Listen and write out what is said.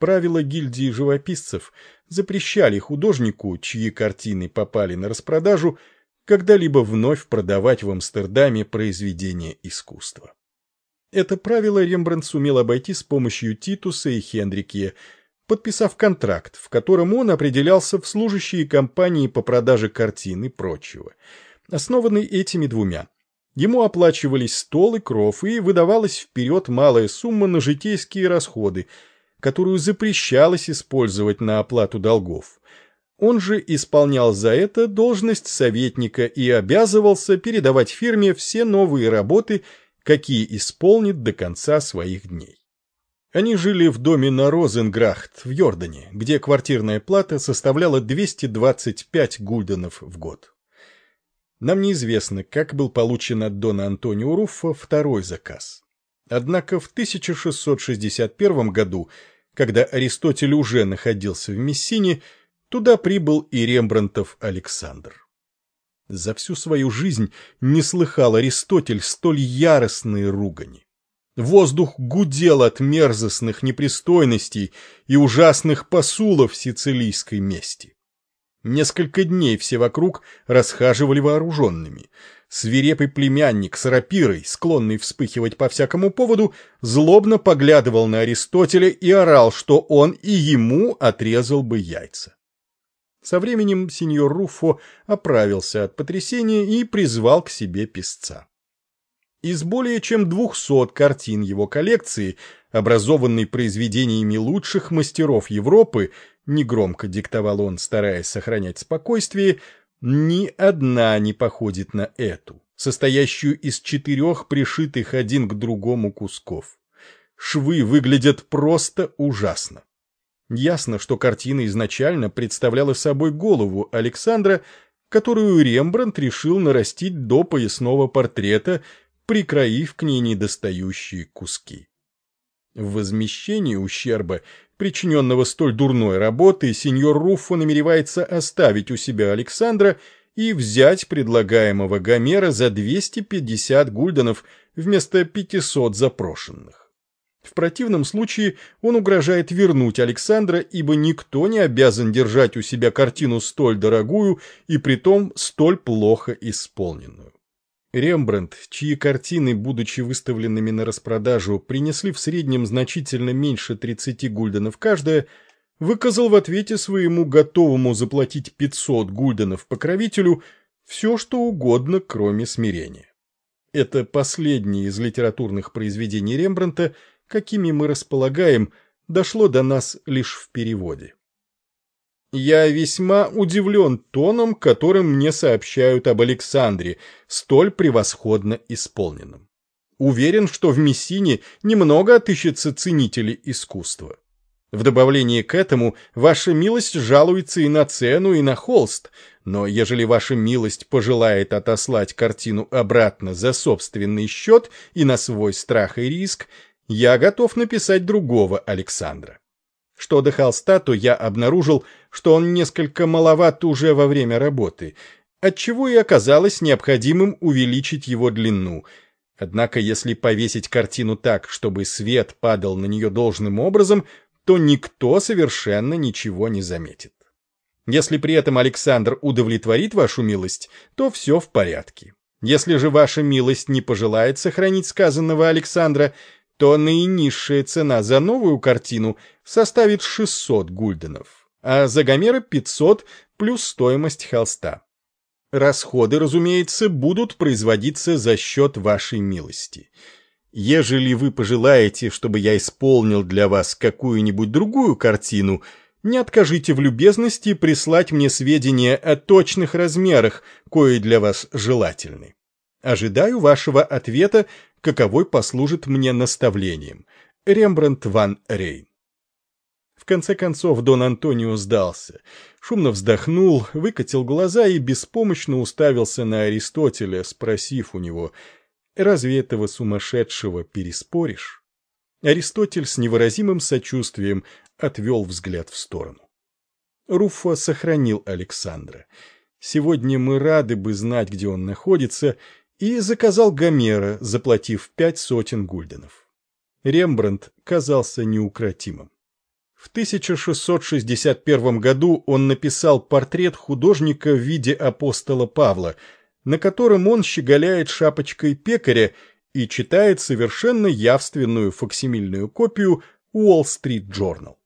Правила гильдии живописцев запрещали художнику, чьи картины попали на распродажу, когда-либо вновь продавать в Амстердаме произведения искусства. Это правило Рембрандт сумел обойти с помощью Титуса и Хендрикье, подписав контракт, в котором он определялся в служащие компании по продаже картин и прочего, основанный этими двумя. Ему оплачивались стол и кров, и выдавалась вперед малая сумма на житейские расходы, которую запрещалось использовать на оплату долгов. Он же исполнял за это должность советника и обязывался передавать фирме все новые работы, какие исполнит до конца своих дней. Они жили в доме на Розенграхт в Йордане, где квартирная плата составляла 225 гульденов в год. Нам неизвестно, как был получен от Дона Антонио Руффа второй заказ. Однако в 1661 году, когда Аристотель уже находился в Мессине, туда прибыл и Рембрандтов Александр. За всю свою жизнь не слыхал Аристотель столь яростные ругани. Воздух гудел от мерзостных непристойностей и ужасных посулов сицилийской мести. Несколько дней все вокруг расхаживали вооруженными. Свирепый племянник с рапирой, склонный вспыхивать по всякому поводу, злобно поглядывал на Аристотеля и орал, что он и ему отрезал бы яйца. Со временем сеньор Руффо оправился от потрясения и призвал к себе писца. Из более чем двухсот картин его коллекции, образованной произведениями лучших мастеров Европы, негромко диктовал он, стараясь сохранять спокойствие, ни одна не походит на эту, состоящую из четырех пришитых один к другому кусков. Швы выглядят просто ужасно. Ясно, что картина изначально представляла собой голову Александра, которую Рембрандт решил нарастить до поясного портрета, прикроив к ней недостающие куски. В возмещении ущерба, причиненного столь дурной работой, сеньор Руффо намеревается оставить у себя Александра и взять предлагаемого Гомера за 250 гульденов вместо 500 запрошенных. В противном случае он угрожает вернуть Александра, ибо никто не обязан держать у себя картину столь дорогую и притом столь плохо исполненную. Рембрандт, чьи картины, будучи выставленными на распродажу, принесли в среднем значительно меньше 30 гульденов каждая, выказал в ответе своему готовому заплатить 500 гульденов покровителю все, что угодно, кроме смирения. Это последнее из литературных произведений Рембрандта, какими мы располагаем, дошло до нас лишь в переводе. Я весьма удивлен тоном, которым мне сообщают об Александре, столь превосходно исполненном. Уверен, что в Мессине немного отыщется ценителей искусства. В добавлении к этому, ваша милость жалуется и на цену, и на холст, но ежели ваша милость пожелает отослать картину обратно за собственный счет и на свой страх и риск, я готов написать другого Александра. Что до холста, то я обнаружил, что он несколько маловат уже во время работы, отчего и оказалось необходимым увеличить его длину. Однако, если повесить картину так, чтобы свет падал на нее должным образом, то никто совершенно ничего не заметит. Если при этом Александр удовлетворит вашу милость, то все в порядке. Если же ваша милость не пожелает сохранить сказанного Александра, то наинизшая цена за новую картину составит 600 гульденов, а за Гомера 500 плюс стоимость холста. Расходы, разумеется, будут производиться за счет вашей милости. Ежели вы пожелаете, чтобы я исполнил для вас какую-нибудь другую картину, не откажите в любезности прислать мне сведения о точных размерах, кои для вас желательны. Ожидаю вашего ответа каковой послужит мне наставлением. Рембрандт ван Рейн. В конце концов Дон Антонио сдался, шумно вздохнул, выкатил глаза и беспомощно уставился на Аристотеля, спросив у него, «Разве этого сумасшедшего переспоришь?» Аристотель с невыразимым сочувствием отвел взгляд в сторону. Руффа сохранил Александра. Сегодня мы рады бы знать, где он находится, и заказал Гомера, заплатив пять сотен гульденов. Рембрандт казался неукротимым. В 1661 году он написал портрет художника в виде апостола Павла, на котором он щеголяет шапочкой пекаря и читает совершенно явственную факсимильную копию Wall Street Journal.